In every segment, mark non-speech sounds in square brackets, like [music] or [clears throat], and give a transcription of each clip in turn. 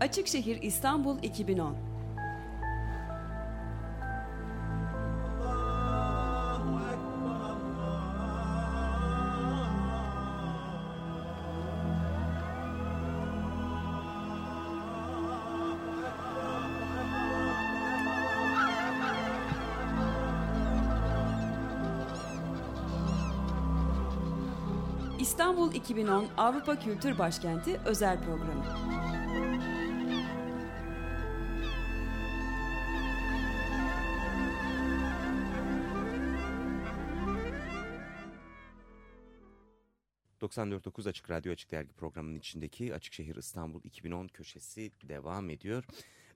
Açık Şehir İstanbul 2010 İstanbul 2010 Avrupa Kültür Başkenti özel programı. ...94.9 Açık Radyo Açık Dergi programının içindeki Açık Şehir İstanbul 2010 köşesi devam ediyor.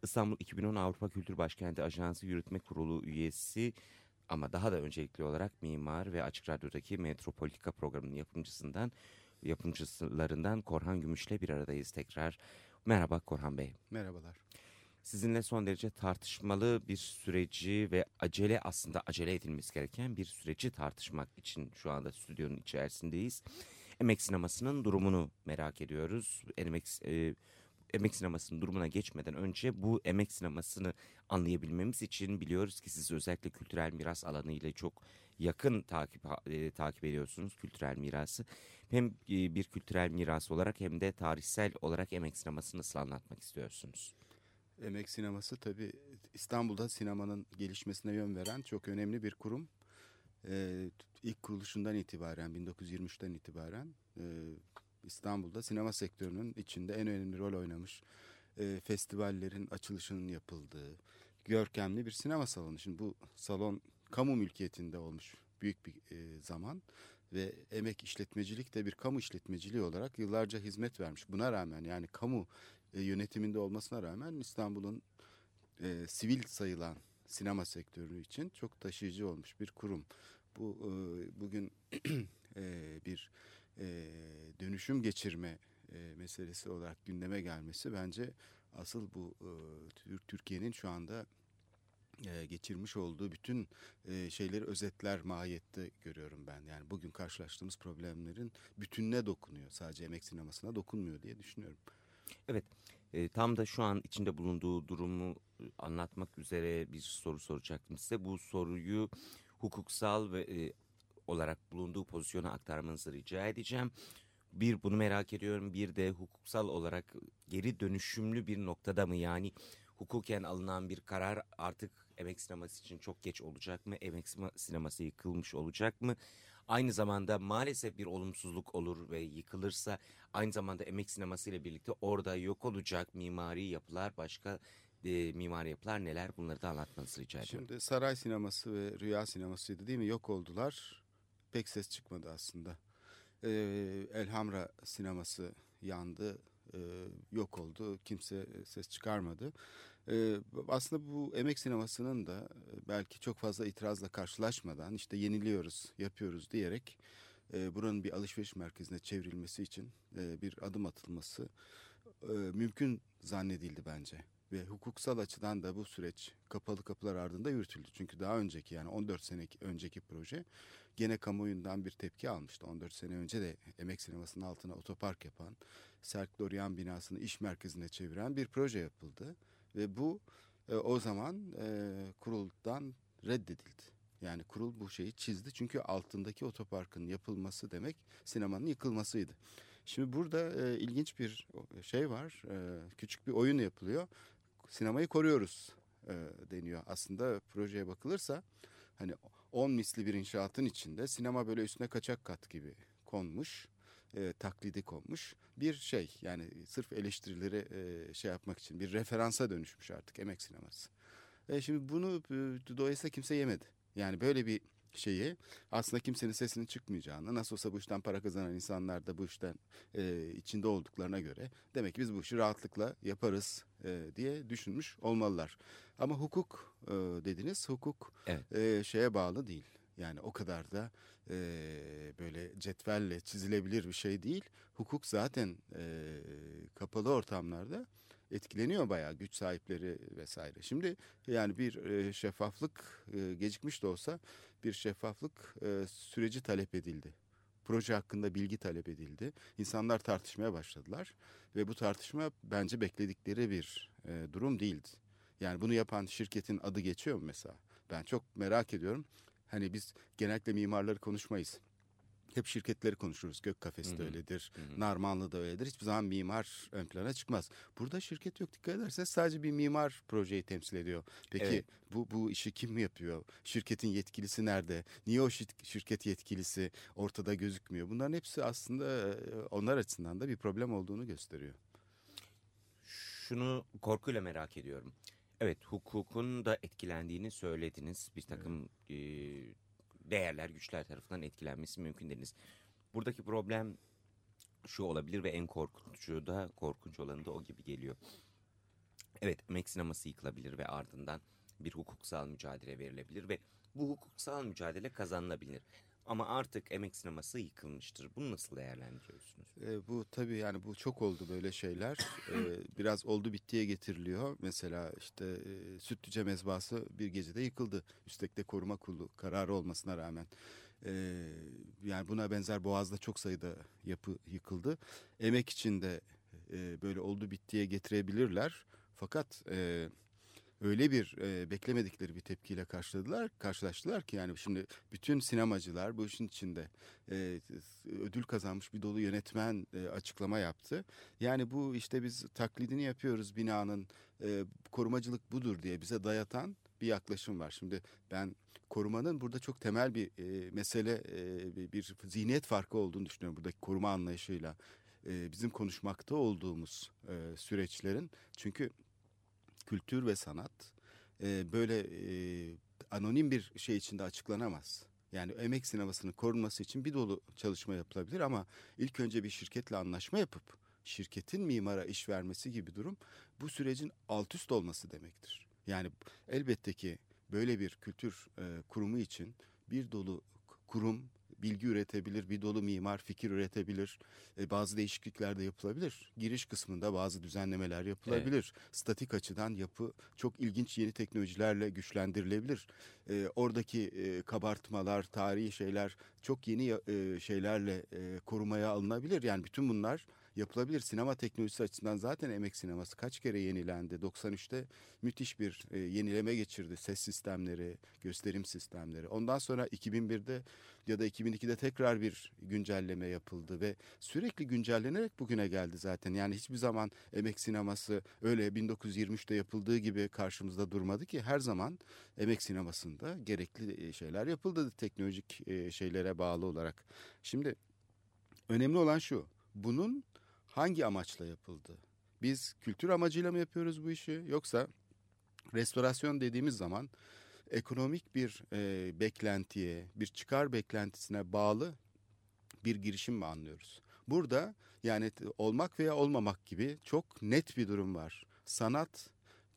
İstanbul 2010 Avrupa Kültür Başkenti Ajansı Yürütme Kurulu üyesi ama daha da öncelikli olarak mimar ve Açık Radyo'daki Metropolitika programının yapımcısından yapımcılarından Korhan Gümüş'le bir aradayız tekrar. Merhaba Korhan Bey. Merhabalar. Sizinle son derece tartışmalı bir süreci ve acele aslında acele edilmesi gereken bir süreci tartışmak için şu anda stüdyonun içerisindeyiz. Emek sinemasının durumunu merak ediyoruz. Emek, e, emek sinemasının durumuna geçmeden önce bu emek sinemasını anlayabilmemiz için biliyoruz ki siz özellikle kültürel miras alanı ile çok yakın takip e, takip ediyorsunuz kültürel mirası. Hem e, bir kültürel miras olarak hem de tarihsel olarak emek sinemasını nasıl anlatmak istiyorsunuz? Emek sineması tabii İstanbul'da sinemanın gelişmesine yön veren çok önemli bir kurum. Ee, ilk kuruluşundan itibaren 1923'ten itibaren e, İstanbul'da sinema sektörünün içinde en önemli rol oynamış. E, festivallerin açılışının yapıldığı görkemli bir sinema salonu. Şimdi bu salon kamu mülkiyetinde olmuş büyük bir e, zaman ve emek işletmecilik de bir kamu işletmeciliği olarak yıllarca hizmet vermiş. Buna rağmen yani kamu e, yönetiminde olmasına rağmen İstanbul'un e, sivil sayılan sinema sektörü için çok taşıyıcı olmuş bir kurum. Bu e, bugün [clears throat] e, bir e, dönüşüm geçirme e, meselesi olarak gündeme gelmesi bence asıl bu e, Türkiye'nin şu anda e, geçirmiş olduğu bütün e, şeyleri özetler mahiyette görüyorum ben. Yani bugün karşılaştığımız problemlerin bütününe dokunuyor. Sadece emek sinemasına dokunmuyor diye düşünüyorum. Evet, e, tam da şu an içinde bulunduğu durumu anlatmak üzere bir soru soracaktım size. Bu soruyu hukuksal ve e, olarak bulunduğu pozisyona aktarmanızı rica edeceğim. Bir bunu merak ediyorum, bir de hukuksal olarak geri dönüşümlü bir noktada mı yani hukuken alınan bir karar artık emek sineması için çok geç olacak mı? Emek sineması yıkılmış olacak mı? Aynı zamanda maalesef bir olumsuzluk olur ve yıkılırsa aynı zamanda emek sineması ile birlikte orada yok olacak mimari yapılar başka e, mimari yapılar neler bunları da anlatmanızı rica ediyorum. Şimdi saray sineması ve rüya sinemasıydı değil mi yok oldular pek ses çıkmadı aslında. Ee, Elhamra sineması yandı e, yok oldu. Kimse ses çıkarmadı. Aslında bu emek sinemasının da belki çok fazla itirazla karşılaşmadan işte yeniliyoruz, yapıyoruz diyerek buranın bir alışveriş merkezine çevrilmesi için bir adım atılması mümkün zannedildi bence ve hukuksal açıdan da bu süreç kapalı kapılar ardında yürütüldü. Çünkü daha önceki yani 14 sene önceki proje gene kamuoyundan bir tepki almıştı. 14 sene önce de emek sinemasının altına otopark yapan, Serk Dorian binasını iş merkezine çeviren bir proje yapıldı. Ve bu e, o zaman e, kuruldan reddedildi. Yani kurul bu şeyi çizdi çünkü altındaki otoparkın yapılması demek sinemanın yıkılmasıydı. Şimdi burada e, ilginç bir şey var. E, küçük bir oyun yapılıyor. Sinemayı koruyoruz e, deniyor. Aslında projeye bakılırsa hani 10 misli bir inşaatın içinde sinema böyle üstüne kaçak kat gibi konmuş. E, taklidi konmuş bir şey yani sırf eleştirileri e, şey yapmak için bir referansa dönüşmüş artık emek sineması. E, şimdi bunu e, dolayısıyla kimse yemedi. Yani böyle bir şeyi aslında kimsenin sesinin çıkmayacağını nasıl olsa bu işten para kazanan insanlar da bu işten e, içinde olduklarına göre demek ki biz bu işi rahatlıkla yaparız e, diye düşünmüş olmalılar. Ama hukuk e, dediniz hukuk evet. e, şeye bağlı değil. Yani o kadar da e, böyle cetvelle çizilebilir bir şey değil. Hukuk zaten e, kapalı ortamlarda etkileniyor bayağı güç sahipleri vesaire. Şimdi yani bir e, şeffaflık e, gecikmiş de olsa bir şeffaflık e, süreci talep edildi. proje hakkında bilgi talep edildi. İnsanlar tartışmaya başladılar ve bu tartışma bence bekledikleri bir e, durum değildi. Yani bunu yapan şirketin adı geçiyor mu mesela? Ben çok merak ediyorum. Hani biz genellikle mimarları konuşmayız. Hep şirketleri konuşuruz. Gök Kafesi de öyledir. Hı hı. Narmanlı da öyledir. Hiçbir zaman mimar ön plana çıkmaz. Burada şirket yok. Dikkat ederseniz sadece bir mimar projeyi temsil ediyor. Peki evet. bu bu işi kim mi yapıyor? Şirketin yetkilisi nerede? Niye o şirket yetkilisi ortada gözükmüyor? Bunların hepsi aslında onlar açısından da bir problem olduğunu gösteriyor. Şunu korkuyla merak ediyorum. Evet hukukun da etkilendiğini söylediniz. Bir takım evet. e, değerler, güçler tarafından etkilenmesi mümkün dediniz. Buradaki problem şu olabilir ve en korkuncu da korkunç olanı da o gibi geliyor. Evet, emek sineması yıkılabilir ve ardından bir hukuksal mücadele verilebilir ve bu hukuksal mücadele kazanılabilir. Ama artık emek sineması yıkılmıştır. Bunu nasıl değerlendiriyorsunuz? E, bu tabii yani bu çok oldu böyle şeyler. [clears throat] e, biraz oldu bittiye getiriliyor. Mesela işte e, Sütlüce mezbası bir gecede yıkıldı. Üstelik de koruma kurulu kararı olmasına rağmen. E, yani buna benzer Boğaz'da çok sayıda yapı yıkıldı. Emek içinde e, böyle oldu bittiye getirebilirler. Fakat... E, öyle bir e, beklemedikleri bir tepkiyle karşıladılar, karşılaştılar ki yani şimdi bütün sinemacılar bu işin içinde e, ödül kazanmış bir dolu yönetmen e, açıklama yaptı. Yani bu işte biz taklidini yapıyoruz binanın e, korumacılık budur diye bize dayatan bir yaklaşım var. Şimdi ben korumanın burada çok temel bir e, mesele, e, bir zihniyet farkı olduğunu düşünüyorum buradaki koruma anlayışıyla. Bizim konuşmakta olduğumuz süreçlerin çünkü kültür ve sanat e, böyle e, anonim bir şey içinde açıklanamaz. Yani emek sinemasının korunması için bir dolu çalışma yapılabilir ama ilk önce bir şirketle anlaşma yapıp şirketin mimara iş vermesi gibi durum bu sürecin alt üst olması demektir. Yani elbette ki böyle bir kültür e, kurumu için bir dolu kurum bilgi üretebilir, bir dolu mimar fikir üretebilir. E, bazı değişiklikler de yapılabilir. Giriş kısmında bazı düzenlemeler yapılabilir. Evet. Statik açıdan yapı çok ilginç yeni teknolojilerle güçlendirilebilir. E, oradaki e, kabartmalar, tarihi şeyler çok yeni e, şeylerle e, korumaya alınabilir. Yani bütün bunlar yapılabilir. Sinema teknolojisi açısından zaten emek sineması kaç kere yenilendi. 93'te müthiş bir e, yenileme geçirdi. Ses sistemleri, gösterim sistemleri. Ondan sonra 2001'de ya da 2002'de tekrar bir güncelleme yapıldı ve sürekli güncellenerek bugüne geldi zaten. Yani hiçbir zaman emek sineması öyle 1923'te yapıldığı gibi karşımızda durmadı ki her zaman emek sinemasında gerekli e, şeyler yapıldı teknolojik e, şeylere bağlı olarak. Şimdi önemli olan şu. Bunun hangi amaçla yapıldı? Biz kültür amacıyla mı yapıyoruz bu işi yoksa restorasyon dediğimiz zaman ekonomik bir e, beklentiye, bir çıkar beklentisine bağlı bir girişim mi anlıyoruz? Burada yani olmak veya olmamak gibi çok net bir durum var. Sanat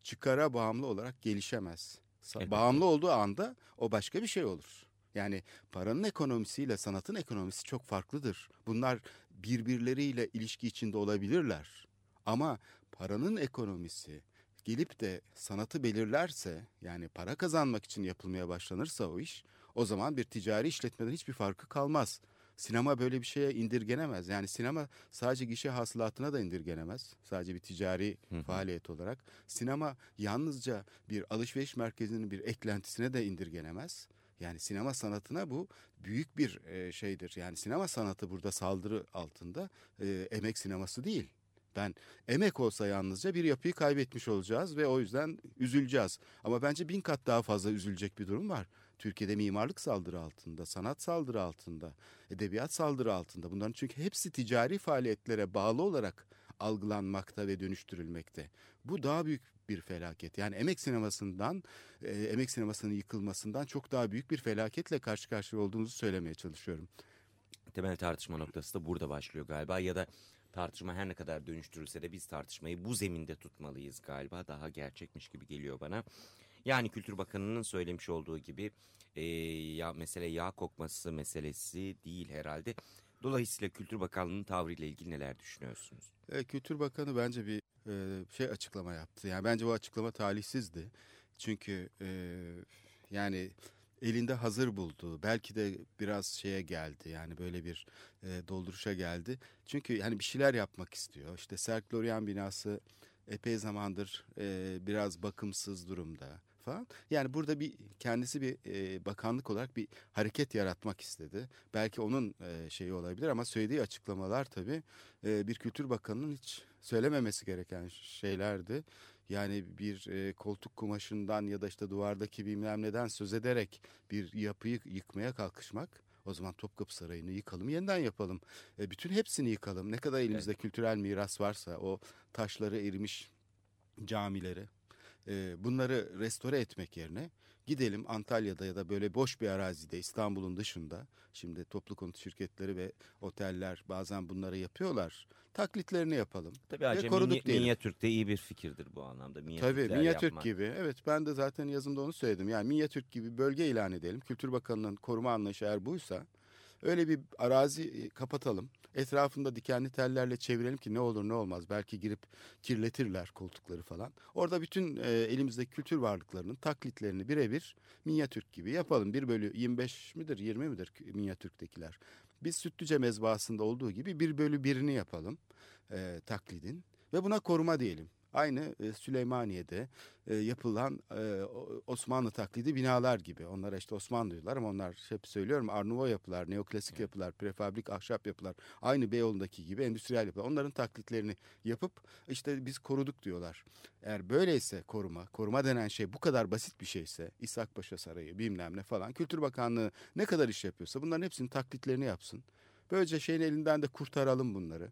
çıkara bağımlı olarak gelişemez. Elbette. Bağımlı olduğu anda o başka bir şey olur. Yani paranın ekonomisiyle sanatın ekonomisi çok farklıdır. Bunlar birbirleriyle ilişki içinde olabilirler. Ama paranın ekonomisi gelip de sanatı belirlerse yani para kazanmak için yapılmaya başlanırsa o iş o zaman bir ticari işletmeden hiçbir farkı kalmaz. Sinema böyle bir şeye indirgenemez. Yani sinema sadece gişe hasılatına da indirgenemez. Sadece bir ticari hı faaliyet olarak. Sinema yalnızca bir alışveriş merkezinin bir eklentisine de indirgenemez. Yani sinema sanatına bu büyük bir e, şeydir. Yani sinema sanatı burada saldırı altında e, emek sineması değil. Ben emek olsa yalnızca bir yapıyı kaybetmiş olacağız ve o yüzden üzüleceğiz. Ama bence bin kat daha fazla üzülecek bir durum var. Türkiye'de mimarlık saldırı altında, sanat saldırı altında, edebiyat saldırı altında. Bunların çünkü hepsi ticari faaliyetlere bağlı olarak algılanmakta ve dönüştürülmekte. Bu daha büyük bir felaket. Yani emek sinemasından, e, emek sinemasının yıkılmasından çok daha büyük bir felaketle karşı karşıya olduğumuzu söylemeye çalışıyorum. Temel tartışma noktası da burada başlıyor galiba ya da tartışma her ne kadar dönüştürülse de biz tartışmayı bu zeminde tutmalıyız galiba. Daha gerçekmiş gibi geliyor bana. Yani Kültür Bakanı'nın söylemiş olduğu gibi e, ya mesele yağ kokması meselesi değil herhalde. Dolayısıyla Kültür Bakanlığı'nın tavrıyla ilgili neler düşünüyorsunuz? E, Kültür Bakanı bence bir e, şey açıklama yaptı. Yani bence o açıklama talihsizdi. Çünkü e, yani elinde hazır buldu. Belki de biraz şeye geldi yani böyle bir e, dolduruşa geldi. Çünkü yani bir şeyler yapmak istiyor. İşte Serk Lorient binası epey zamandır e, biraz bakımsız durumda falan. Yani burada bir kendisi bir e, bakanlık olarak bir hareket yaratmak istedi. Belki onun e, şeyi olabilir ama söylediği açıklamalar tabii e, bir kültür bakanının hiç söylememesi gereken şeylerdi. Yani bir e, koltuk kumaşından ya da işte duvardaki bilmem neden söz ederek bir yapıyı yıkmaya kalkışmak o zaman Topkapı Sarayı'nı yıkalım, yeniden yapalım. E, bütün hepsini yıkalım. Ne kadar elimizde evet. kültürel miras varsa o taşları erimiş camileri e, bunları restore etmek yerine gidelim Antalya'da ya da böyle boş bir arazide İstanbul'un dışında şimdi toplu konut şirketleri ve oteller bazen bunları yapıyorlar. Taklitlerini yapalım. Tabii Hacı koruduk mini, Minyatürk de iyi bir fikirdir bu anlamda. Tabii Minyatürk yapmak. gibi. Evet ben de zaten yazımda onu söyledim. Yani Minyatürk gibi bölge ilan edelim. Kültür Bakanı'nın koruma anlayışı eğer buysa öyle bir arazi e, kapatalım. Etrafında dikenli tellerle çevirelim ki ne olur ne olmaz. Belki girip kirletirler koltukları falan. Orada bütün e, elimizdeki kültür varlıklarının taklitlerini birebir minyatürk gibi yapalım. Bir bölü 25 midir 20 midir minyatürktekiler? Biz Sütlüce mezbahasında olduğu gibi bir bölü birini yapalım e, taklidin ve buna koruma diyelim. Aynı e, Süleymaniye'de e, yapılan e, Osmanlı taklidi binalar gibi. Onlara işte Osmanlı diyorlar ama onlar hep söylüyorum Arnuvo yapılar, neoklasik yapılar, prefabrik ahşap yapılar. Aynı Beyoğlu'ndaki gibi endüstriyel yapılar. Onların taklitlerini yapıp işte biz koruduk diyorlar. Eğer böyleyse koruma, koruma denen şey bu kadar basit bir şeyse İshak Paşa Sarayı bilmem ne falan Kültür Bakanlığı ne kadar iş yapıyorsa bunların hepsinin taklitlerini yapsın. Böylece şeyin elinden de kurtaralım bunları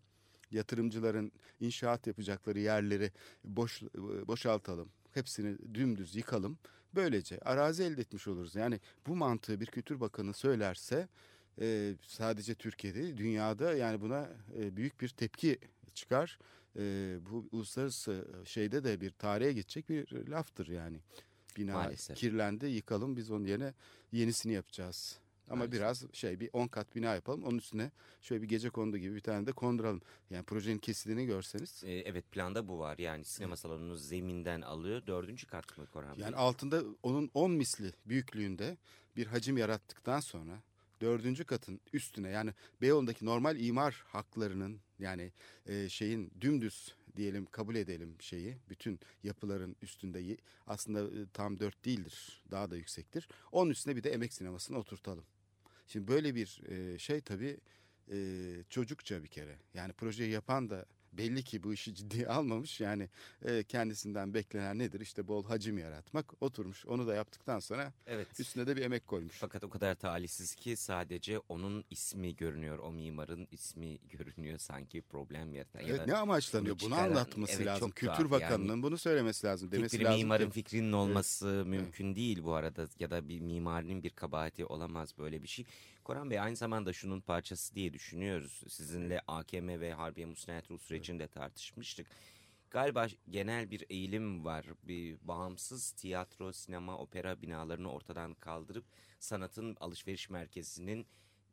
yatırımcıların inşaat yapacakları yerleri boş boşaltalım. Hepsini dümdüz yıkalım. Böylece arazi elde etmiş oluruz. Yani bu mantığı bir kültür bakanı söylerse e, sadece Türkiye'de dünyada yani buna e, büyük bir tepki çıkar. E, bu uluslararası şeyde de bir tarihe geçecek bir laftır yani. Bina Maalesef. kirlendi yıkalım biz onun yerine yenisini yapacağız. Ama Maalesef. biraz şey bir 10 kat bina yapalım. Onun üstüne şöyle bir gece kondu gibi bir tane de konduralım. Yani projenin kesildiğini görseniz. Ee, evet planda bu var. Yani sinema salonunu zeminden alıyor. Dördüncü kat mı Korhan Yani altında onun 10 misli büyüklüğünde bir hacim yarattıktan sonra dördüncü katın üstüne yani Beyoğlu'ndaki normal imar haklarının yani e, şeyin dümdüz diyelim kabul edelim şeyi bütün yapıların üstünde aslında tam dört değildir daha da yüksektir. Onun üstüne bir de emek sinemasını oturtalım. Şimdi böyle bir şey tabii çocukça bir kere. Yani projeyi yapan da belli ki bu işi ciddiye [laughs] almamış. Yani e, kendisinden beklenen nedir? İşte bol hacim yaratmak. Oturmuş onu da yaptıktan sonra evet. üstüne de bir emek koymuş. Fakat o kadar talihsiz ki sadece onun ismi görünüyor. O mimarın ismi [laughs] görünüyor sanki problem yaratan. Evet ya ne amaçlanıyor? Bunu anlatması evet, lazım. Kültür Bakanı'nın yani, bunu söylemesi lazım. Demesi fikri, lazım mimarın ki... fikrinin olması evet. mümkün evet. değil bu arada. Ya da bir mimarinin bir kabahati olamaz böyle bir şey. Koran Bey aynı zamanda şunun parçası diye düşünüyoruz. Sizinle AKM ve Harbiye Musnayet Rus sürecinde tartışmıştık. Galiba genel bir eğilim var. Bir bağımsız tiyatro, sinema, opera binalarını ortadan kaldırıp sanatın alışveriş merkezinin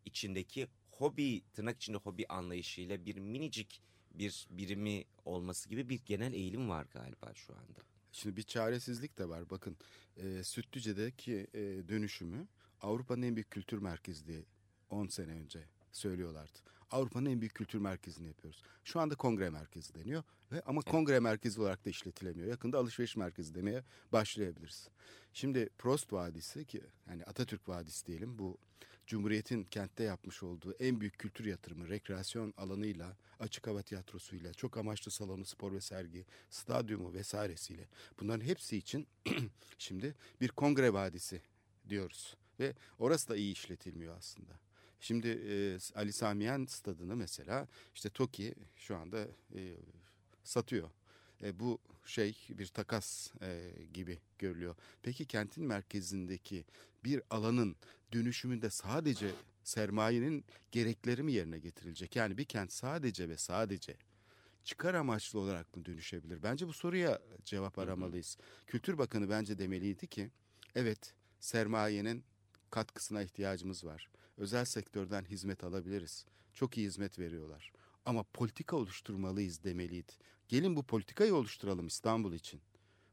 içindeki hobi, tırnak içinde hobi anlayışıyla bir minicik bir birimi olması gibi bir genel eğilim var galiba şu anda. Şimdi bir çaresizlik de var. Bakın e, Sütlüce'deki e, dönüşümü Avrupa'nın en büyük kültür merkezi diye 10 sene önce söylüyorlardı. Avrupa'nın en büyük kültür merkezini yapıyoruz. Şu anda kongre merkezi deniyor ve ama kongre merkezi olarak da işletilemiyor. Yakında alışveriş merkezi demeye başlayabiliriz. Şimdi Prost Vadisi ki yani Atatürk Vadisi diyelim bu Cumhuriyet'in kentte yapmış olduğu en büyük kültür yatırımı rekreasyon alanıyla, açık hava tiyatrosuyla, çok amaçlı salonu, spor ve sergi, stadyumu vesairesiyle bunların hepsi için [clears throat] şimdi bir kongre vadisi diyoruz ve orası da iyi işletilmiyor aslında. Şimdi e, Ali Samiyen stadını mesela işte TOKİ şu anda e, satıyor. E, bu şey bir takas e, gibi görülüyor. Peki kentin merkezindeki bir alanın dönüşümünde sadece sermayenin gerekleri mi yerine getirilecek? Yani bir kent sadece ve sadece çıkar amaçlı olarak mı dönüşebilir? Bence bu soruya cevap aramalıyız. Hı hı. Kültür Bakanı bence demeliydi ki evet sermayenin katkısına ihtiyacımız var. Özel sektörden hizmet alabiliriz. Çok iyi hizmet veriyorlar. Ama politika oluşturmalıyız demeliydi. Gelin bu politikayı oluşturalım İstanbul için.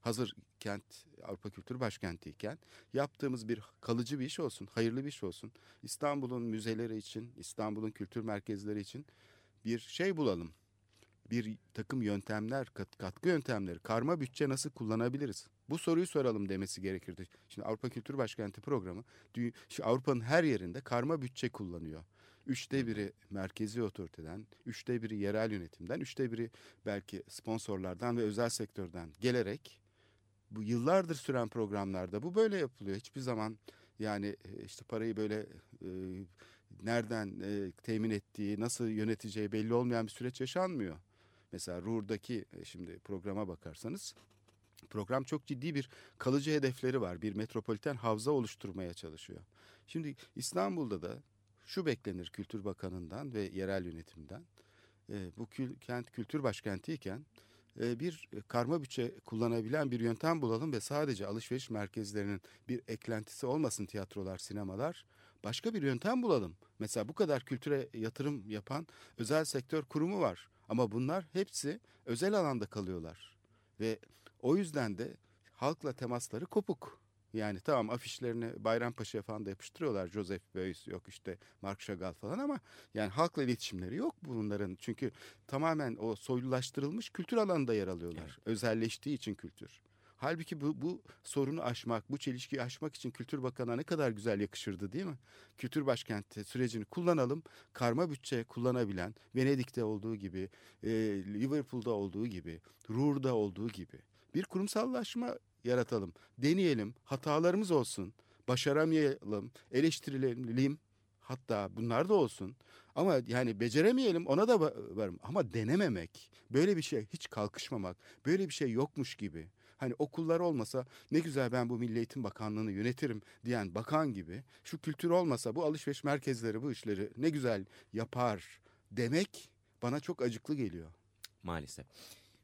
hazır kent Avrupa Kültür Başkenti'yken yaptığımız bir kalıcı bir iş olsun, hayırlı bir iş olsun. İstanbul'un müzeleri için, İstanbul'un kültür merkezleri için bir şey bulalım. Bir takım yöntemler, kat, katkı yöntemleri, karma bütçe nasıl kullanabiliriz? Bu soruyu soralım demesi gerekirdi. Şimdi Avrupa Kültür Başkenti programı Avrupa'nın her yerinde karma bütçe kullanıyor. Üçte biri merkezi otoriteden, üçte biri yerel yönetimden, üçte biri belki sponsorlardan ve özel sektörden gelerek bu yıllardır süren programlarda bu böyle yapılıyor. Hiçbir zaman yani e, işte parayı böyle e, nereden e, temin ettiği, nasıl yöneteceği belli olmayan bir süreç yaşanmıyor. Mesela Ruhr'daki e, şimdi programa bakarsanız program çok ciddi bir kalıcı hedefleri var. Bir metropoliten havza oluşturmaya çalışıyor. Şimdi İstanbul'da da şu beklenir Kültür Bakanı'ndan ve yerel yönetimden. E, bu kent kültür başkentiyken e, bir karma bütçe kullanabilen bir yöntem bulalım ve sadece alışveriş merkezlerinin bir eklentisi olmasın tiyatrolar, sinemalar. Başka bir yöntem bulalım. Mesela bu kadar kültüre yatırım yapan özel sektör kurumu var. Ama bunlar hepsi özel alanda kalıyorlar. Ve o yüzden de halkla temasları kopuk. Yani tamam afişlerini Bayrampaşa'ya falan da yapıştırıyorlar. Joseph Beuys yok işte Mark Chagall falan ama yani halkla iletişimleri yok bunların. Çünkü tamamen o soylulaştırılmış kültür alanında yer alıyorlar. Evet. Özelleştiği için kültür. Halbuki bu, bu sorunu aşmak, bu çelişkiyi aşmak için Kültür Bakanı'na ne kadar güzel yakışırdı değil mi? Kültür başkenti sürecini kullanalım. Karma bütçe kullanabilen, Venedik'te olduğu gibi, e, Liverpool'da olduğu gibi, Ruhr'da olduğu gibi bir kurumsallaşma yaratalım. Deneyelim, hatalarımız olsun, başaramayalım, eleştirilelim. Hatta bunlar da olsun. Ama yani beceremeyelim ona da varım. Ama denememek, böyle bir şey hiç kalkışmamak, böyle bir şey yokmuş gibi. Hani okullar olmasa ne güzel ben bu Milli Eğitim Bakanlığı'nı yönetirim diyen bakan gibi şu kültür olmasa bu alışveriş merkezleri bu işleri ne güzel yapar demek bana çok acıklı geliyor. Maalesef.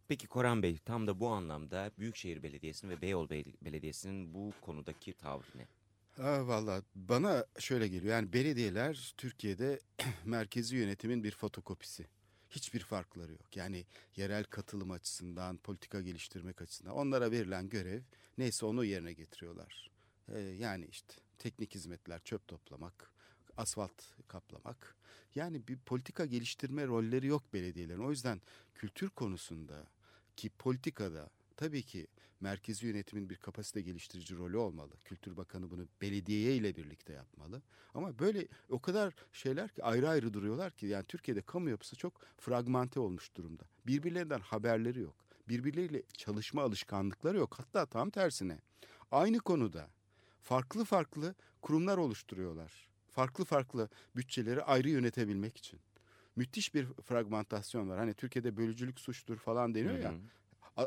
Peki Koran Bey tam da bu anlamda Büyükşehir Belediyesi'nin ve Beyoğlu Belediyesi'nin bu konudaki tavrı ne? Ha, vallahi bana şöyle geliyor yani belediyeler Türkiye'de [clears throat] merkezi yönetimin bir fotokopisi. Hiçbir farkları yok. Yani yerel katılım açısından, politika geliştirmek açısından onlara verilen görev neyse onu yerine getiriyorlar. Ee, yani işte teknik hizmetler, çöp toplamak, asfalt kaplamak. Yani bir politika geliştirme rolleri yok belediyelerin. O yüzden kültür konusunda ki politikada tabii ki merkezi yönetimin bir kapasite geliştirici rolü olmalı. Kültür Bakanı bunu belediye ile birlikte yapmalı. Ama böyle o kadar şeyler ki ayrı ayrı duruyorlar ki yani Türkiye'de kamu yapısı çok fragmente olmuş durumda. Birbirlerinden haberleri yok. Birbirleriyle çalışma alışkanlıkları yok. Hatta tam tersine aynı konuda farklı farklı kurumlar oluşturuyorlar. Farklı farklı bütçeleri ayrı yönetebilmek için müthiş bir fragmentasyon var. Hani Türkiye'de bölücülük suçtur falan deniyor ya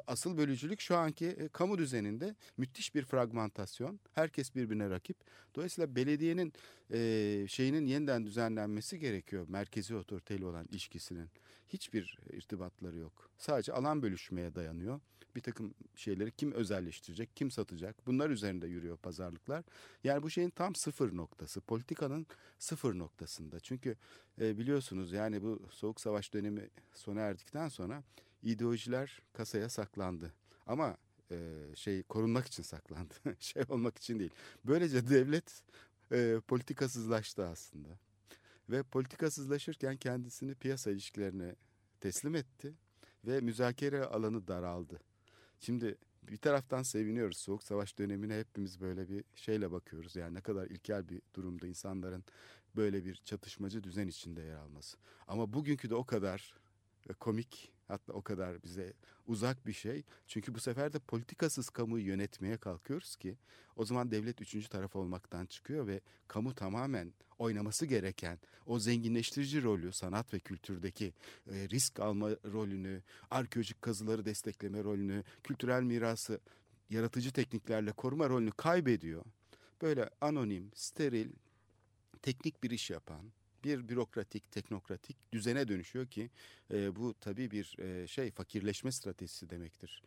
asıl bölücülük şu anki e, kamu düzeninde müthiş bir fragmentasyon. Herkes birbirine rakip. Dolayısıyla belediyenin e, şeyinin yeniden düzenlenmesi gerekiyor. Merkezi otoriteyle olan ilişkisinin. Hiçbir irtibatları yok. Sadece alan bölüşmeye dayanıyor. Bir takım şeyleri kim özelleştirecek, kim satacak bunlar üzerinde yürüyor pazarlıklar. Yani bu şeyin tam sıfır noktası, politikanın sıfır noktasında. Çünkü e, biliyorsunuz yani bu Soğuk Savaş dönemi sona erdikten sonra ideolojiler kasaya saklandı. Ama e, şey korunmak için saklandı. [laughs] şey olmak için değil. Böylece devlet e, politikasızlaştı aslında. Ve politikasızlaşırken kendisini piyasa ilişkilerine teslim etti ve müzakere alanı daraldı. Şimdi bir taraftan seviniyoruz. Soğuk savaş dönemine hepimiz böyle bir şeyle bakıyoruz. Yani ne kadar ilkel bir durumda insanların böyle bir çatışmacı düzen içinde yer alması. Ama bugünkü de o kadar komik hatta o kadar bize uzak bir şey. Çünkü bu sefer de politikasız kamuyu yönetmeye kalkıyoruz ki o zaman devlet üçüncü taraf olmaktan çıkıyor ve kamu tamamen oynaması gereken o zenginleştirici rolü sanat ve kültürdeki e, risk alma rolünü, arkeolojik kazıları destekleme rolünü, kültürel mirası yaratıcı tekniklerle koruma rolünü kaybediyor. Böyle anonim, steril, teknik bir iş yapan, bir bürokratik, teknokratik düzene dönüşüyor ki e, bu tabii bir e, şey fakirleşme stratejisi demektir.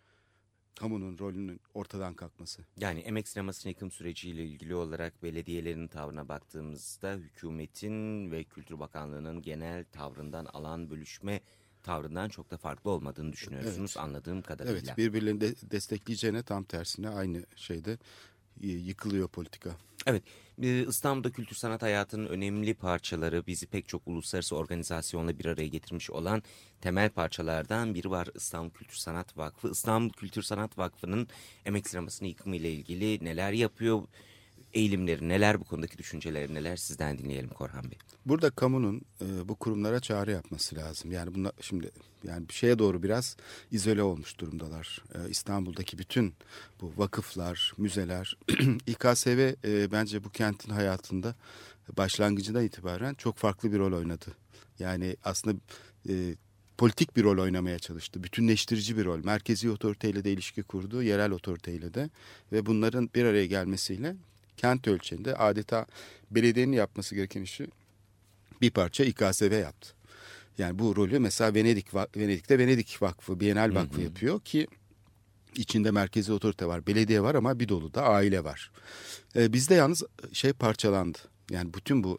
Kamunun rolünün ortadan kalkması. Yani emek sinemasının yıkım süreciyle ilgili olarak belediyelerin tavrına baktığımızda hükümetin ve Kültür Bakanlığı'nın genel tavrından alan bölüşme tavrından çok da farklı olmadığını düşünüyorsunuz evet. anladığım kadarıyla. Evet birbirlerini de destekleyeceğine tam tersine aynı şeyde yıkılıyor politika. Evet, İstanbul'da kültür sanat hayatının önemli parçaları bizi pek çok uluslararası organizasyonla bir araya getirmiş olan temel parçalardan biri var İstanbul Kültür Sanat Vakfı. İstanbul Kültür Sanat Vakfı'nın emek sinemasının yıkımı ile ilgili neler yapıyor, eğilimleri neler, bu konudaki düşünceleri neler sizden dinleyelim Korhan Bey. Burada kamunun e, bu kurumlara çağrı yapması lazım. Yani bunlar şimdi yani bir şeye doğru biraz izole olmuş durumdalar. E, İstanbul'daki bütün bu vakıflar, müzeler, [clears throat] İKSV e, bence bu kentin hayatında başlangıcından itibaren çok farklı bir rol oynadı. Yani aslında e, politik bir rol oynamaya çalıştı. Bütünleştirici bir rol. Merkezi otoriteyle de ilişki kurdu, yerel otoriteyle de ve bunların bir araya gelmesiyle kent ölçeğinde adeta belediyenin yapması gereken işi bir parça İKSV yaptı. Yani bu rolü mesela Venedik Venedik'te Venedik Vakfı, Bienal Vakfı hı hı. yapıyor ki içinde merkezi otorite var, belediye var ama bir dolu da aile var. Ee, bizde yalnız şey parçalandı. Yani bütün bu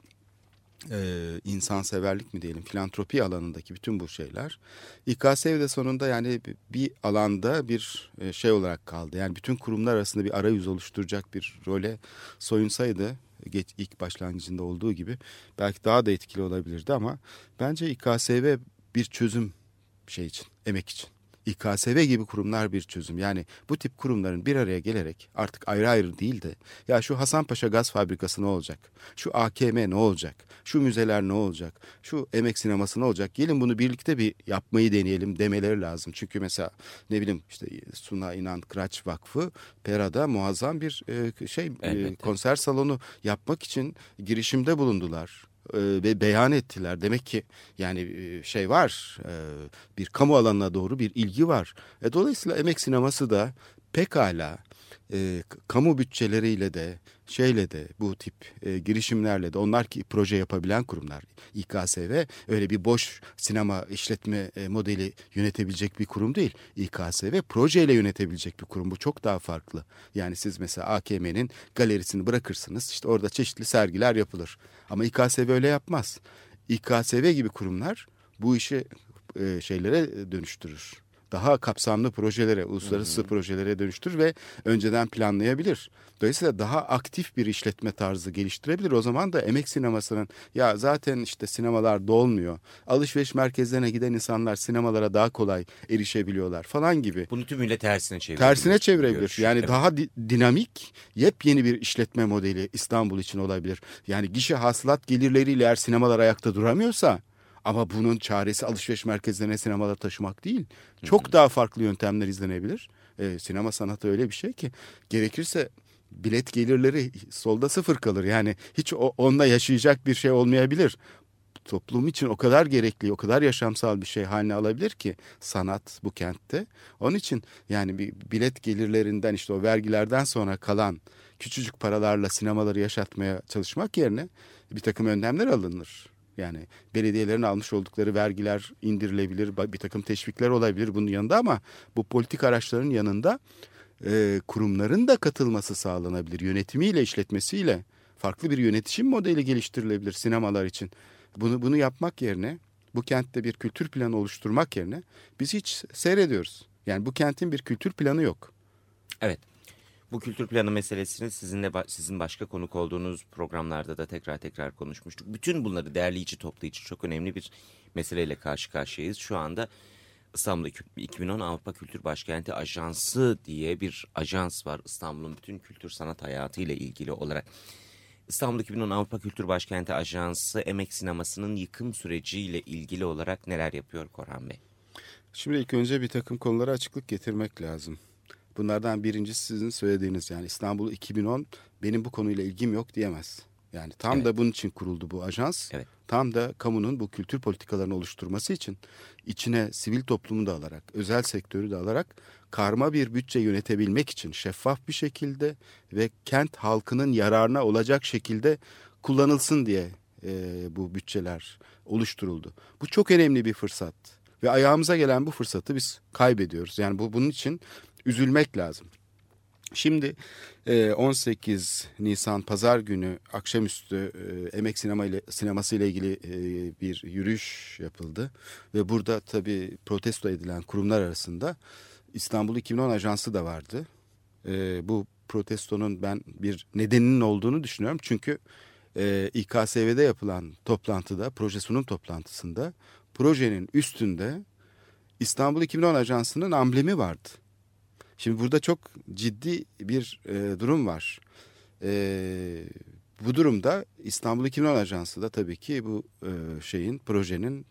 e, insanseverlik mi diyelim filantropi alanındaki bütün bu şeyler İKSV de sonunda yani bir alanda bir e, şey olarak kaldı. Yani bütün kurumlar arasında bir arayüz oluşturacak bir role soyunsaydı geç, ilk başlangıcında olduğu gibi belki daha da etkili olabilirdi ama bence İKSV bir çözüm şey için, emek için. İKSV gibi kurumlar bir çözüm. Yani bu tip kurumların bir araya gelerek artık ayrı ayrı değil de ya şu Hasanpaşa gaz fabrikası ne olacak? Şu AKM ne olacak? Şu müzeler ne olacak? Şu emek sineması ne olacak? Gelin bunu birlikte bir yapmayı deneyelim demeleri lazım. Çünkü mesela ne bileyim işte Suna İnan Kıraç Vakfı Pera'da muazzam bir şey e, konser salonu yapmak için girişimde bulundular ve beyan ettiler. Demek ki yani e, şey var e, bir kamu alanına doğru bir ilgi var. E, dolayısıyla emek sineması da pekala e, kamu bütçeleriyle de şeyle de bu tip e, girişimlerle de onlar ki proje yapabilen kurumlar İKSV öyle bir boş sinema işletme e, modeli yönetebilecek bir kurum değil. İKSV projeyle yönetebilecek bir kurum bu çok daha farklı. Yani siz mesela AKM'nin galerisini bırakırsınız işte orada çeşitli sergiler yapılır. Ama İKSV öyle yapmaz. İKSV gibi kurumlar bu işi e, şeylere dönüştürür daha kapsamlı projelere, uluslararası hı hı. projelere dönüştür ve önceden planlayabilir. Dolayısıyla daha aktif bir işletme tarzı geliştirebilir. O zaman da emek sinemasının ya zaten işte sinemalar dolmuyor. Alışveriş merkezlerine giden insanlar sinemalara daha kolay erişebiliyorlar falan gibi. Bunu tümüyle tersine çevirebilir. Tersine çevirebilir. Yani evet. daha di dinamik, yepyeni bir işletme modeli İstanbul için olabilir. Yani gişe hasılat gelirleriyle eğer sinemalar ayakta duramıyorsa ama bunun çaresi alışveriş merkezlerine sinemalar taşımak değil. Çok daha farklı yöntemler izlenebilir. Ee, sinema sanatı öyle bir şey ki gerekirse bilet gelirleri solda sıfır kalır. Yani hiç o, onunla yaşayacak bir şey olmayabilir. Toplum için o kadar gerekli, o kadar yaşamsal bir şey haline alabilir ki sanat bu kentte. Onun için yani bir bilet gelirlerinden işte o vergilerden sonra kalan küçücük paralarla sinemaları yaşatmaya çalışmak yerine bir takım önlemler alınır. Yani belediyelerin almış oldukları vergiler indirilebilir, bir takım teşvikler olabilir bunun yanında ama bu politik araçların yanında e, kurumların da katılması sağlanabilir. Yönetimiyle, işletmesiyle farklı bir yönetişim modeli geliştirilebilir sinemalar için. Bunu bunu yapmak yerine, bu kentte bir kültür planı oluşturmak yerine biz hiç seyrediyoruz. Yani bu kentin bir kültür planı yok. Evet. Bu kültür planı meselesini sizinle sizin başka konuk olduğunuz programlarda da tekrar tekrar konuşmuştuk. Bütün bunları derleyici toplayıcı çok önemli bir meseleyle karşı karşıyayız. Şu anda İstanbul 2010 Avrupa Kültür Başkenti Ajansı diye bir ajans var. İstanbul'un bütün kültür sanat hayatı ile ilgili olarak. İstanbul 2010 Avrupa Kültür Başkenti Ajansı emek sinemasının yıkım süreciyle ilgili olarak neler yapıyor Korhan Bey? Şimdi ilk önce bir takım konulara açıklık getirmek lazım. Bunlardan birincisi sizin söylediğiniz yani İstanbul 2010 benim bu konuyla ilgim yok diyemez. Yani tam evet. da bunun için kuruldu bu ajans. Evet. Tam da kamunun bu kültür politikalarını oluşturması için içine sivil toplumu da alarak, özel sektörü de alarak karma bir bütçe yönetebilmek için şeffaf bir şekilde ve kent halkının yararına olacak şekilde kullanılsın diye e, bu bütçeler oluşturuldu. Bu çok önemli bir fırsat ve ayağımıza gelen bu fırsatı biz kaybediyoruz. Yani bu bunun için üzülmek lazım. Şimdi 18 Nisan Pazar günü akşamüstü Emek Sinema ile sineması ile ilgili bir yürüyüş yapıldı ve burada tabii protesto edilen kurumlar arasında İstanbul 2010 Ajansı da vardı. Bu protestonun ben bir nedeninin olduğunu düşünüyorum çünkü İKSV'de yapılan toplantıda, proje sunum toplantısında projenin üstünde İstanbul 2010 Ajansı'nın amblemi vardı. Şimdi burada çok ciddi bir e, durum var. E, bu durumda İstanbul 2010 Ajansı da tabii ki bu e, şeyin projenin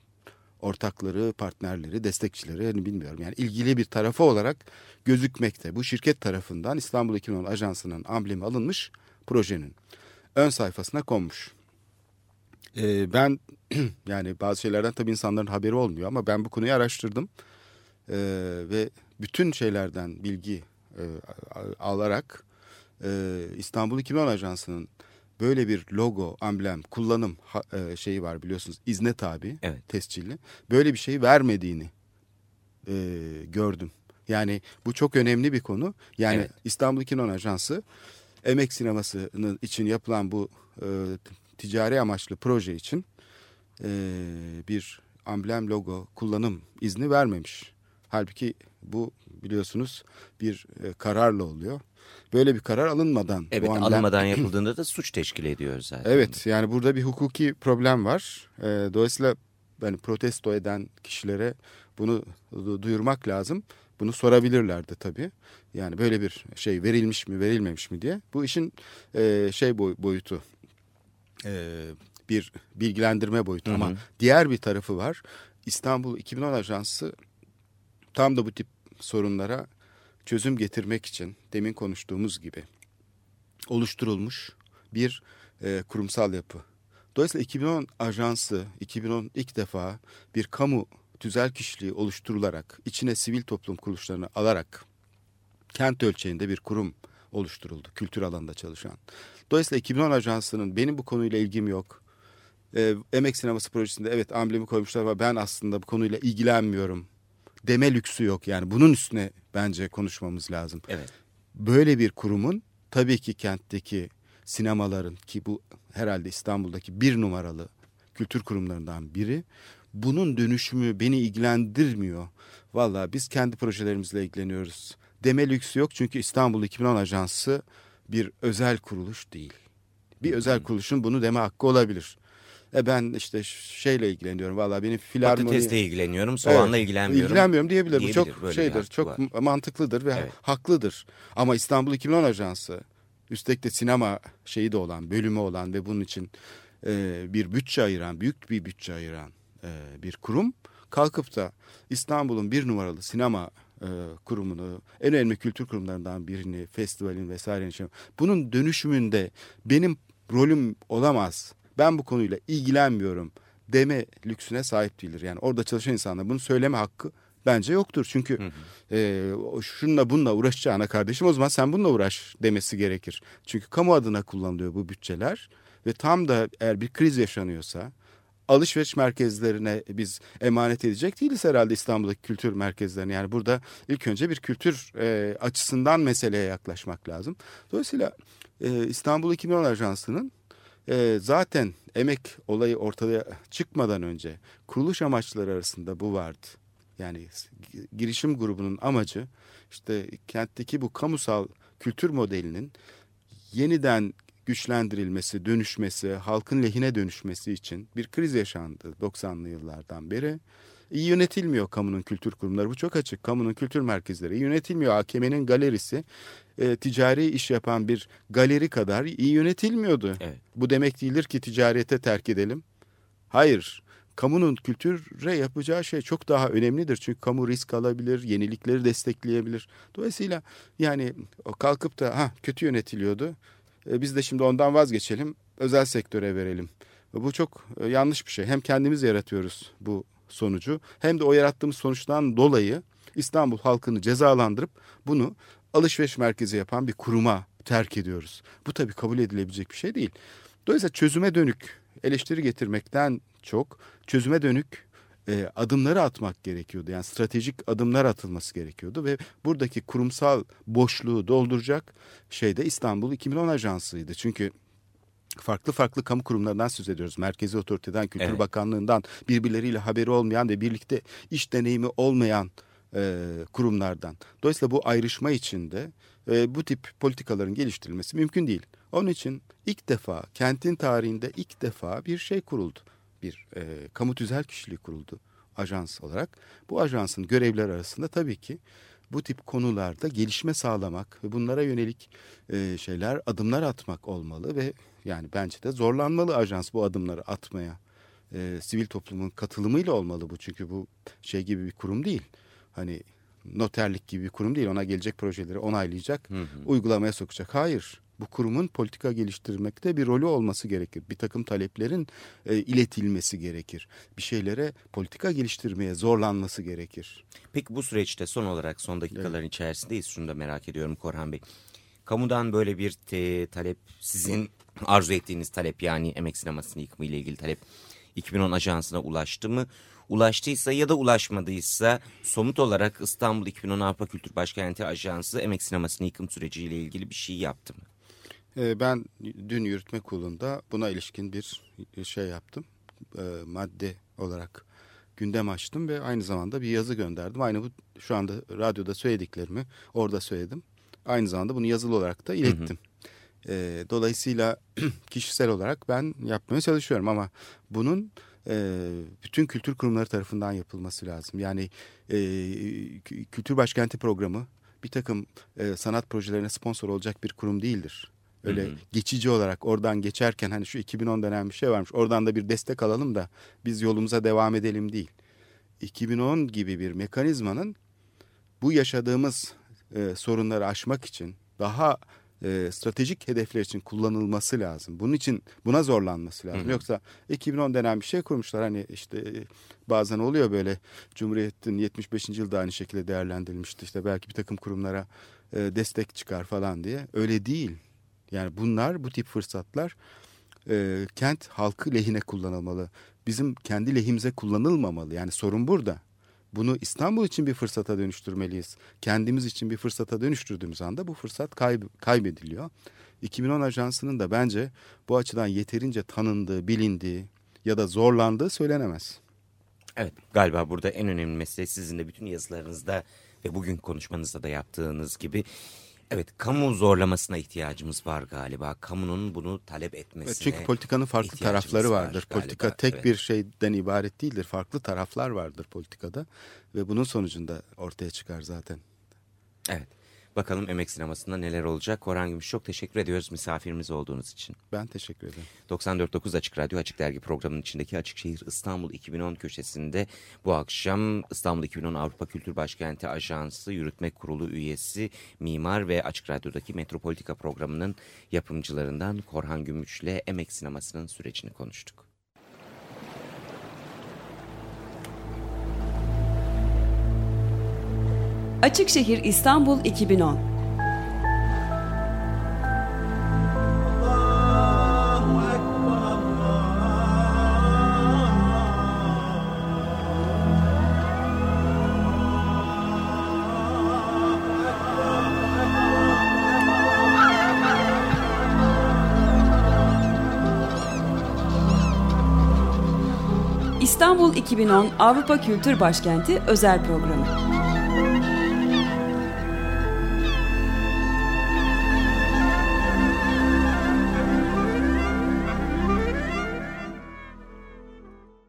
ortakları, partnerleri, destekçileri yani bilmiyorum yani ilgili bir tarafı olarak gözükmekte. Bu şirket tarafından İstanbul 2010 Ajansı'nın amblemi alınmış projenin ön sayfasına konmuş. Ee, ben [clears throat] yani bazı şeylerden tabii insanların haberi olmuyor ama ben bu konuyu araştırdım. Ee, ve bütün şeylerden bilgi e, alarak e, İstanbul 2010 Ajansı'nın böyle bir logo, amblem, kullanım e, şeyi var biliyorsunuz izne tabi, evet. tescilli. Böyle bir şey vermediğini e, gördüm. Yani bu çok önemli bir konu. Yani evet. İstanbul 2010 Ajansı emek sinemasının için yapılan bu e, ticari amaçlı proje için e, bir amblem, logo, kullanım izni vermemiş. Halbuki bu biliyorsunuz bir e, kararla oluyor. Böyle bir karar alınmadan. Evet bu amblem... alınmadan [clears throat] yapıldığında da suç teşkil ediyor zaten. Evet yani burada bir hukuki problem var. E, dolayısıyla yani protesto eden kişilere bunu duyurmak lazım. Bunu sorabilirlerdi tabii. Yani böyle bir şey verilmiş mi verilmemiş mi diye. Bu işin e, şey boy, boyutu e, bir bilgilendirme boyutu hı hı. ama diğer bir tarafı var. İstanbul 2010 Ajansı tam da bu tip sorunlara çözüm getirmek için demin konuştuğumuz gibi oluşturulmuş bir e, kurumsal yapı. Dolayısıyla 2010 ajansı 2010 ilk defa bir kamu tüzel kişiliği oluşturularak içine sivil toplum kuruluşlarını alarak kent ölçeğinde bir kurum oluşturuldu kültür alanında çalışan. Dolayısıyla 2010 ajansının benim bu konuyla ilgim yok. E, Emek Sineması projesinde evet amblemi koymuşlar ama ben aslında bu konuyla ilgilenmiyorum deme lüksü yok. Yani bunun üstüne bence konuşmamız lazım. Evet. Böyle bir kurumun tabii ki kentteki sinemaların ki bu herhalde İstanbul'daki bir numaralı kültür kurumlarından biri. Bunun dönüşümü beni ilgilendirmiyor. Valla biz kendi projelerimizle ilgileniyoruz. Deme lüksü yok çünkü İstanbul 2010 Ajansı bir özel kuruluş değil. Bir özel kuruluşun bunu deme hakkı olabilir. E ben işte şeyle ilgileniyorum. Valla benim filarmoni... Patatesle ilgileniyorum, soğanla evet, ilgilenmiyorum. İlgilenmiyorum diyebilir. diyebilir. Bu çok şeydir, çok var. mantıklıdır ve evet. haklıdır. Ama İstanbul 2010 Ajansı, üstelik de sinema şeyi de olan, bölümü olan ve bunun için e, bir bütçe ayıran, büyük bir bütçe ayıran e, bir kurum kalkıp da İstanbul'un bir numaralı sinema e, kurumunu, en önemli kültür kurumlarından birini, festivalin vesairenin şey, bunun dönüşümünde benim rolüm olamaz ben bu konuyla ilgilenmiyorum deme lüksüne sahip değildir. Yani orada çalışan insanlar bunu söyleme hakkı bence yoktur. Çünkü hı hı. E, şununla bununla uğraşacağına kardeşim o zaman sen bununla uğraş demesi gerekir. Çünkü kamu adına kullanılıyor bu bütçeler ve tam da eğer bir kriz yaşanıyorsa alışveriş merkezlerine biz emanet edecek değiliz herhalde İstanbul'daki kültür merkezlerine. Yani burada ilk önce bir kültür e, açısından meseleye yaklaşmak lazım. Dolayısıyla e, İstanbul 2010 Ajansı'nın e, zaten emek olayı ortaya çıkmadan önce kuruluş amaçları arasında bu vardı. Yani girişim grubunun amacı işte kentteki bu kamusal kültür modelinin yeniden güçlendirilmesi, dönüşmesi, halkın lehine dönüşmesi için bir kriz yaşandı 90'lı yıllardan beri. İyi yönetilmiyor kamunun kültür kurumları. Bu çok açık. Kamunun kültür merkezleri iyi yönetilmiyor. AKM'nin galerisi e, ticari iş yapan bir galeri kadar iyi yönetilmiyordu. Evet. Bu demek değildir ki ticarete terk edelim. Hayır. Kamunun kültüre yapacağı şey çok daha önemlidir. Çünkü kamu risk alabilir, yenilikleri destekleyebilir. Dolayısıyla yani kalkıp da ha kötü yönetiliyordu. E, biz de şimdi ondan vazgeçelim, özel sektöre verelim. Bu çok e, yanlış bir şey. Hem kendimiz yaratıyoruz bu sonucu hem de o yarattığımız sonuçtan dolayı İstanbul halkını cezalandırıp bunu alışveriş merkezi yapan bir kuruma terk ediyoruz. Bu tabii kabul edilebilecek bir şey değil. Dolayısıyla çözüme dönük eleştiri getirmekten çok çözüme dönük e, adımları atmak gerekiyordu. Yani stratejik adımlar atılması gerekiyordu ve buradaki kurumsal boşluğu dolduracak şey de İstanbul 2010 Ajansı'ydı. Çünkü farklı farklı kamu kurumlarından söz ediyoruz. Merkezi Otorite'den, Kültür evet. Bakanlığı'ndan, birbirleriyle haberi olmayan ve birlikte iş deneyimi olmayan e, kurumlardan. Dolayısıyla bu ayrışma içinde e, bu tip politikaların geliştirilmesi mümkün değil. Onun için ilk defa kentin tarihinde ilk defa bir şey kuruldu. Bir e, kamu tüzel kişiliği kuruldu ajans olarak. Bu ajansın görevler arasında tabii ki bu tip konularda gelişme sağlamak ve bunlara yönelik e, şeyler adımlar atmak olmalı ve yani bence de zorlanmalı ajans bu adımları atmaya. E, sivil toplumun katılımıyla olmalı bu çünkü bu şey gibi bir kurum değil. Hani noterlik gibi bir kurum değil. Ona gelecek projeleri onaylayacak, hı hı. uygulamaya sokacak. Hayır. Bu kurumun politika geliştirmekte bir rolü olması gerekir. Bir takım taleplerin e, iletilmesi gerekir. Bir şeylere politika geliştirmeye zorlanması gerekir. Peki bu süreçte son olarak son dakikaların evet. içerisindeyiz. Şunu da merak ediyorum Korhan Bey. Kamudan böyle bir te, talep sizin [laughs] arzu ettiğiniz talep yani emek sinemasının yıkımı ile ilgili talep 2010 ajansına ulaştı mı? ulaştıysa ya da ulaşmadıysa somut olarak İstanbul 2010 Avrupa Kültür Başkenti Ajansı emek sinemasının yıkım süreciyle ilgili bir şey yaptı mı? Ee, ben dün yürütme kurulunda buna ilişkin bir şey yaptım. Ee, madde olarak gündem açtım ve aynı zamanda bir yazı gönderdim. Aynı bu şu anda radyoda söylediklerimi orada söyledim. Aynı zamanda bunu yazılı olarak da ilettim. Hı hı. Ee, dolayısıyla [clears throat] kişisel olarak ben yapmaya çalışıyorum ama bunun e, bütün kültür kurumları tarafından yapılması lazım. Yani e, Kültür Başkenti programı bir takım e, sanat projelerine sponsor olacak bir kurum değildir. Öyle hı hı. geçici olarak oradan geçerken hani şu 2010 denen bir şey varmış oradan da bir destek alalım da biz yolumuza devam edelim değil. 2010 gibi bir mekanizmanın bu yaşadığımız e, sorunları aşmak için daha e, stratejik hedefler için kullanılması lazım. Bunun için buna zorlanması lazım. Hı hı. Yoksa 2010 denen bir şey kurmuşlar. Hani işte e, bazen oluyor böyle Cumhuriyet'in 75. yılda aynı şekilde değerlendirilmişti. İşte belki bir takım kurumlara e, destek çıkar falan diye. Öyle değil. Yani bunlar bu tip fırsatlar e, kent halkı lehine kullanılmalı. Bizim kendi lehimize kullanılmamalı. Yani sorun burada. Bunu İstanbul için bir fırsata dönüştürmeliyiz. Kendimiz için bir fırsata dönüştürdüğümüz anda bu fırsat kayb kaybediliyor. 2010 Ajansı'nın da bence bu açıdan yeterince tanındığı, bilindiği ya da zorlandığı söylenemez. Evet galiba burada en önemli mesele sizin de bütün yazılarınızda ve bugün konuşmanızda da yaptığınız gibi Evet, kamu zorlamasına ihtiyacımız var galiba. Kamunun bunu talep etmesine. Çünkü politikanın farklı tarafları vardır. Var Politika tek evet. bir şeyden ibaret değildir. Farklı taraflar vardır politikada ve bunun sonucunda ortaya çıkar zaten. Evet. Bakalım Emek Sineması'nda neler olacak. Koran Gümüş çok teşekkür ediyoruz misafirimiz olduğunuz için. Ben teşekkür ederim. 94.9 Açık Radyo Açık Dergi programının içindeki Açık Şehir İstanbul 2010 köşesinde bu akşam İstanbul 2010 Avrupa Kültür Başkenti Ajansı Yürütme Kurulu üyesi Mimar ve Açık Radyo'daki Metropolitika programının yapımcılarından Korhan Gümüş'le Emek Sineması'nın sürecini konuştuk. Açık Şehir İstanbul 2010 İstanbul 2010 Avrupa Kültür Başkenti özel programı.